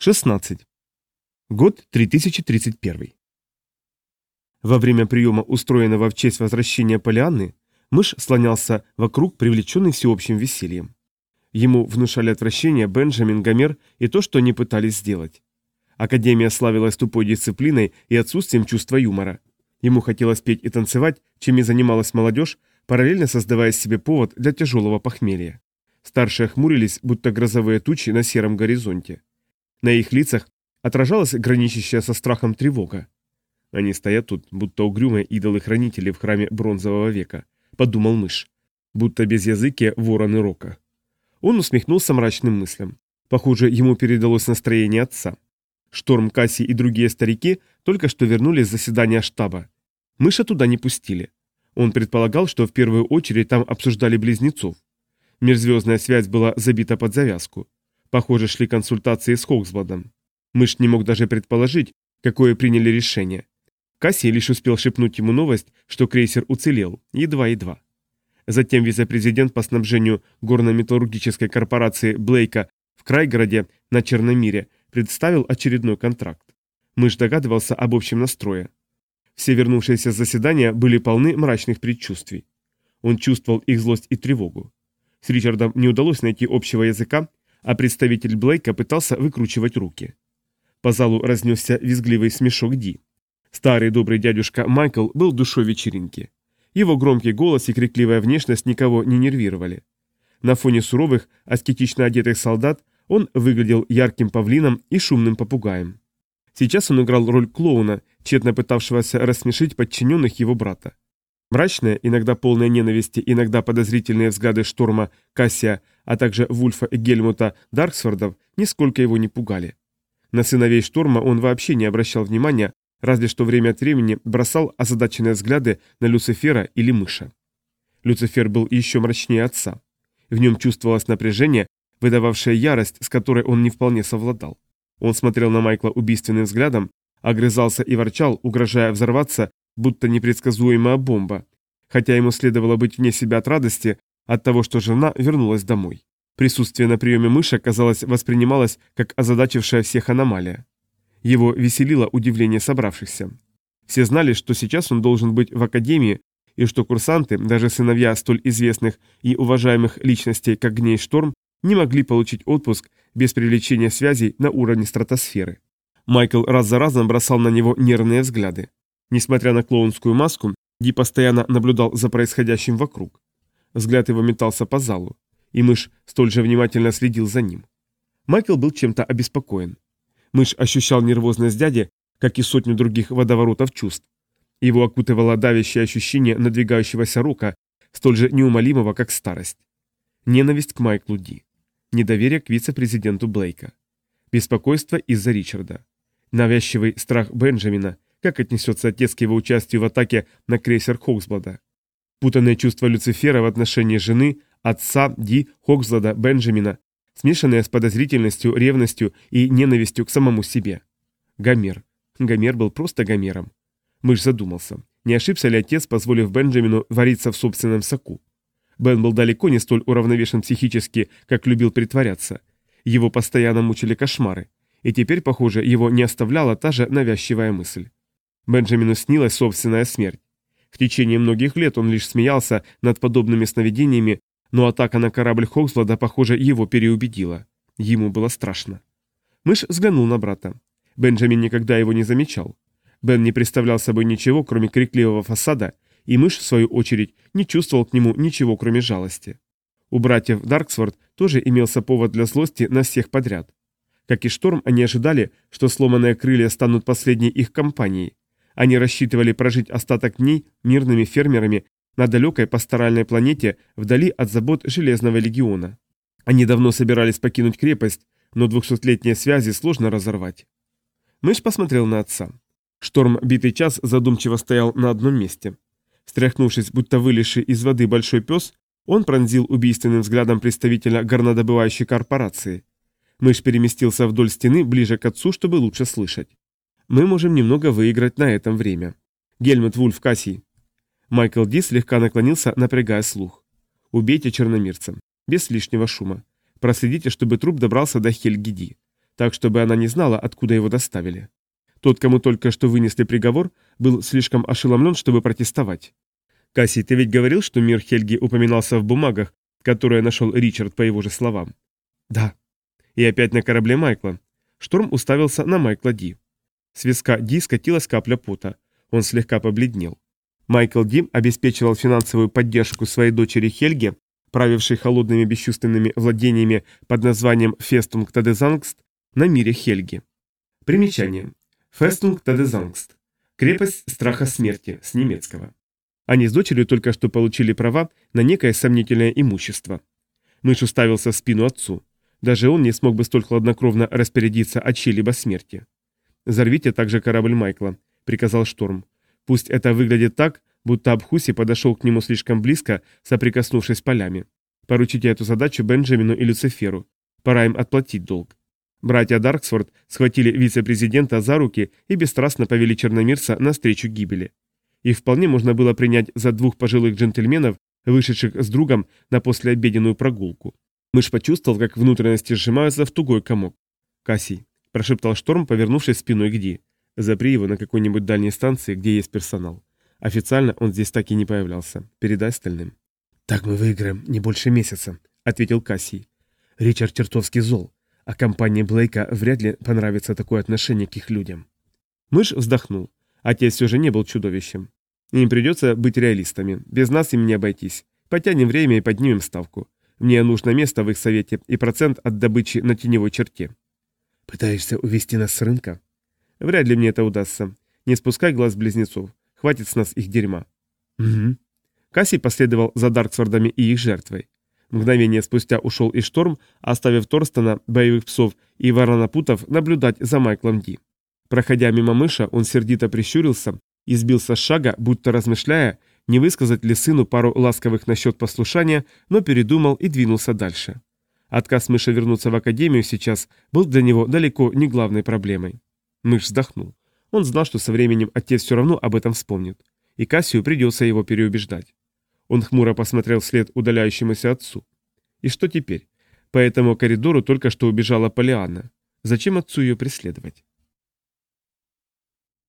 16. Год 3031. Во время приема, устроенного в честь возвращения Полианны, мышь слонялся вокруг, привлеченный всеобщим весельем. Ему внушали отвращение Бенджамин Гомер и то, что они пытались сделать. Академия славилась тупой дисциплиной и отсутствием чувства юмора. Ему хотелось петь и танцевать, чем и занималась молодежь, параллельно создавая себе повод для тяжелого похмелья. Старшие хмурились, будто грозовые тучи на сером горизонте. На их лицах отражалась граничащая со страхом тревога. «Они стоят тут, будто угрюмые идолы-хранители в храме Бронзового века», — подумал мышь. «Будто безязыкие вороны рока». Он усмехнулся мрачным мыслям. Похоже, ему передалось настроение отца. Шторм, Касси и другие старики только что вернулись с заседания штаба. Мыша туда не пустили. Он предполагал, что в первую очередь там обсуждали близнецов. Межзвездная связь была забита под завязку. Похоже, шли консультации с Хоксбладом. Мыш не мог даже предположить, какое приняли решение. Касси лишь успел шепнуть ему новость, что крейсер уцелел, едва-едва. Затем вице-президент по снабжению горно-металлургической корпорации Блейка в Крайгороде на Черномире представил очередной контракт. Мыш догадывался об общем настрое. Все вернувшиеся с заседания были полны мрачных предчувствий. Он чувствовал их злость и тревогу. С Ричардом не удалось найти общего языка, а представитель Блейка пытался выкручивать руки. По залу разнесся визгливый смешок Ди. Старый добрый дядюшка Майкл был душой вечеринки. Его громкий голос и крикливая внешность никого не нервировали. На фоне суровых, аскетично одетых солдат он выглядел ярким павлином и шумным попугаем. Сейчас он играл роль клоуна, тщетно пытавшегося рассмешить подчиненных его брата. Мрачная, иногда полная ненависти, иногда подозрительные взгляды Шторма, Кассия, а также Вульфа и Гельмута Дарксфордов нисколько его не пугали. На сыновей Шторма он вообще не обращал внимания, разве что время от времени бросал озадаченные взгляды на Люцифера или Мыша. Люцифер был еще мрачнее отца. В нем чувствовалось напряжение, выдававшее ярость, с которой он не вполне совладал. Он смотрел на Майкла убийственным взглядом, огрызался и ворчал, угрожая взорваться будто непредсказуемая бомба, хотя ему следовало быть вне себя от радости от того, что жена вернулась домой. Присутствие на приеме мыши, казалось, воспринималось как озадачившая всех аномалия. Его веселило удивление собравшихся. Все знали, что сейчас он должен быть в академии, и что курсанты, даже сыновья столь известных и уважаемых личностей, как Гней Шторм, не могли получить отпуск без привлечения связей на уровне стратосферы. Майкл раз за разом бросал на него нервные взгляды. Несмотря на клоунскую маску, Ди постоянно наблюдал за происходящим вокруг. Взгляд его метался по залу, и мышь столь же внимательно следил за ним. Майкл был чем-то обеспокоен. Мышь ощущал нервозность дяди, как и сотню других водоворотов чувств. Его окутывало давящее ощущение надвигающегося рока, столь же неумолимого, как старость. Ненависть к Майклу Ди. Недоверие к вице-президенту Блейка. Беспокойство из-за Ричарда. Навязчивый страх Бенджамина – как отнесется отец к его участию в атаке на крейсер Хоксблада. Путанное чувство Люцифера в отношении жены, отца, Ди, Хоксблада, Бенджамина, смешанное с подозрительностью, ревностью и ненавистью к самому себе. Гомер. Гомер был просто Гомером. Мышь задумался, не ошибся ли отец, позволив Бенджамину вариться в собственном соку. Бен был далеко не столь уравновешен психически, как любил притворяться. Его постоянно мучили кошмары, и теперь, похоже, его не оставляла та же навязчивая мысль. Бенджамину снилась собственная смерть. В течение многих лет он лишь смеялся над подобными сновидениями, но атака на корабль Хокслада, похоже, его переубедила. Ему было страшно. Мышь взглянул на брата. Бенджамин никогда его не замечал. Бен не представлял собой ничего, кроме крикливого фасада, и мышь, в свою очередь, не чувствовал к нему ничего, кроме жалости. У братьев Дарксворд тоже имелся повод для злости на всех подряд. Как и Шторм, они ожидали, что сломанные крылья станут последней их компанией, они рассчитывали прожить остаток дней мирными фермерами на далекой пасторальной планете вдали от забот Железного легиона. Они давно собирались покинуть крепость, но двухсотлетние связи сложно разорвать. Мышь посмотрел на отца. Шторм битый час задумчиво стоял на одном месте. Стряхнувшись, будто вылезший из воды большой пес, он пронзил убийственным взглядом представителя горнодобывающей корпорации. Мышь переместился вдоль стены ближе к отцу, чтобы лучше слышать мы можем немного выиграть на этом время. Гельмут Вульф, Кассий. Майкл Ди слегка наклонился, напрягая слух. Убейте черномирца. Без лишнего шума. Проследите, чтобы труп добрался до Хельгиди. Так, чтобы она не знала, откуда его доставили. Тот, кому только что вынесли приговор, был слишком ошеломлен, чтобы протестовать. Кассий, ты ведь говорил, что мир Хельги упоминался в бумагах, которые нашел Ричард, по его же словам? Да. И опять на корабле Майкла. Шторм уставился на Майкла Ди. С виска Ди скатилась капля пота. Он слегка побледнел. Майкл Ди обеспечивал финансовую поддержку своей дочери Хельге, правившей холодными бесчувственными владениями под названием Festung Todesangst на мире Хельги. Примечание. Festung Todesangst. Крепость страха смерти с немецкого. Они с дочерью только что получили права на некое сомнительное имущество. Мышь уставился в спину отцу. Даже он не смог бы столь хладнокровно распорядиться о чьей-либо смерти. «Взорвите также корабль Майкла», — приказал Шторм. «Пусть это выглядит так, будто Абхуси подошел к нему слишком близко, соприкоснувшись полями. Поручите эту задачу Бенджамину и Люциферу. Пора им отплатить долг». Братья Дарксфорд схватили вице-президента за руки и бесстрастно повели Черномирца навстречу гибели. И вполне можно было принять за двух пожилых джентльменов, вышедших с другом на послеобеденную прогулку. Мышь почувствовал, как внутренности сжимаются в тугой комок. Кассий. Прошептал Шторм, повернувшись спиной к Ди. «Запри его на какой-нибудь дальней станции, где есть персонал. Официально он здесь так и не появлялся. Передай остальным». «Так мы выиграем не больше месяца», — ответил Кассий. «Ричард чертовски зол, а компании Блейка вряд ли понравится такое отношение к их людям». Мышь вздохнул. Отец все же не был чудовищем. Им придется быть реалистами. Без нас им не обойтись. Потянем время и поднимем ставку. Мне нужно место в их совете и процент от добычи на теневой черте. Пытаешься увести нас с рынка? Вряд ли мне это удастся. Не спускай глаз близнецов. Хватит с нас их дерьма. Угу. Кассий последовал за Дарксвардами и их жертвой. Мгновение спустя ушел и Шторм, оставив Торстона, боевых псов и воронопутов наблюдать за Майклом Ди. Проходя мимо мыша, он сердито прищурился и сбился с шага, будто размышляя, не высказать ли сыну пару ласковых насчет послушания, но передумал и двинулся дальше. Отказ Мыши вернуться в Академию сейчас был для него далеко не главной проблемой. Мышь вздохнул. Он знал, что со временем отец все равно об этом вспомнит. И Кассию придется его переубеждать. Он хмуро посмотрел вслед удаляющемуся отцу. И что теперь? По этому коридору только что убежала Полианна. Зачем отцу ее преследовать?